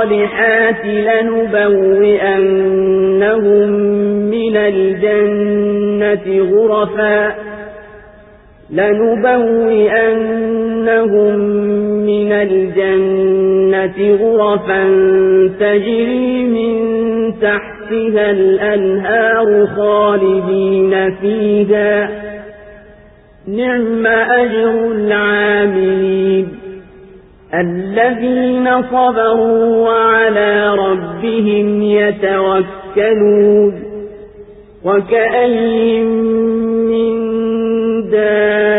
الصالحات لنبوئنهم من الجنة غرفا لنبوئنهم من الجنة غرفا تجري من تحتها الأنهار خالدين فيها نعم أجر العاملين الذين صبروا وعلى ربهم يتوكلون وكأين من دابة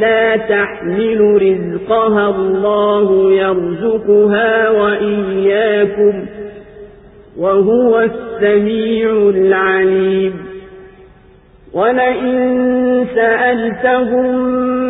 لا تحمل رزقها الله يرزقها وإياكم وهو السميع العليم. ولئن سألتهم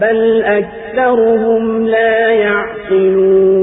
بل أكثرهم لا يعقلون